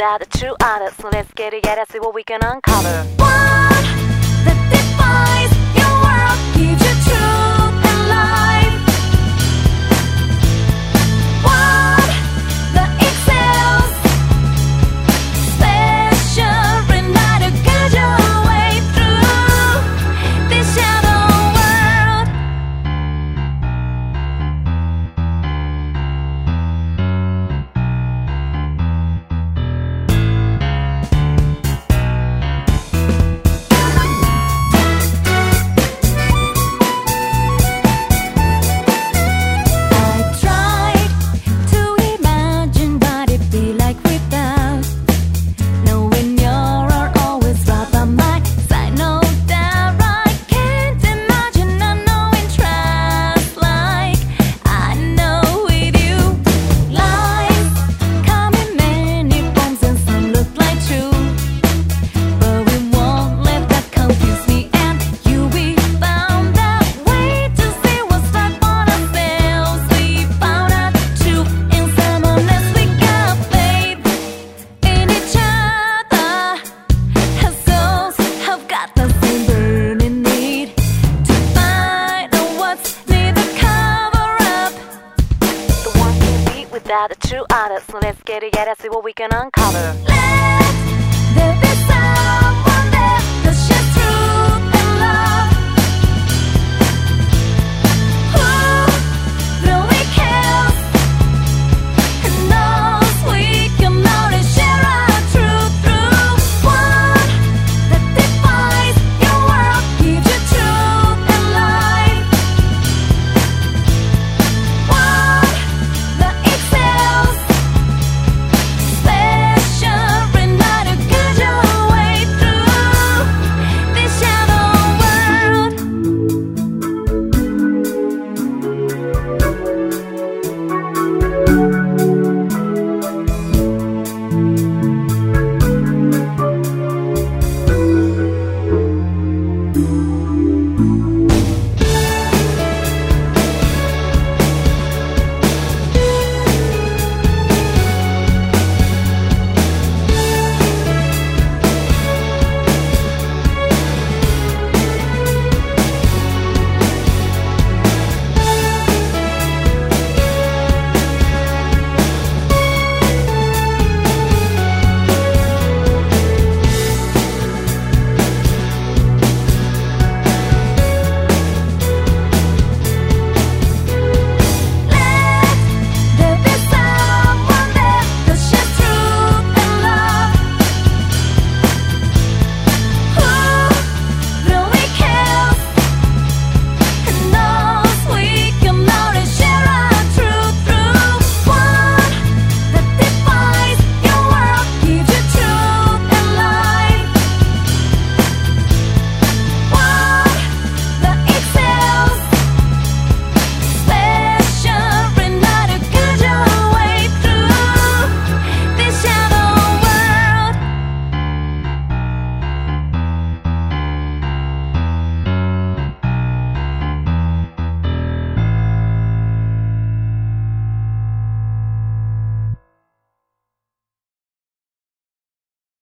That the true artist, so let's get together, see what we can uncover. One. that are true artists. Let's get together, see what we can uncover. Let the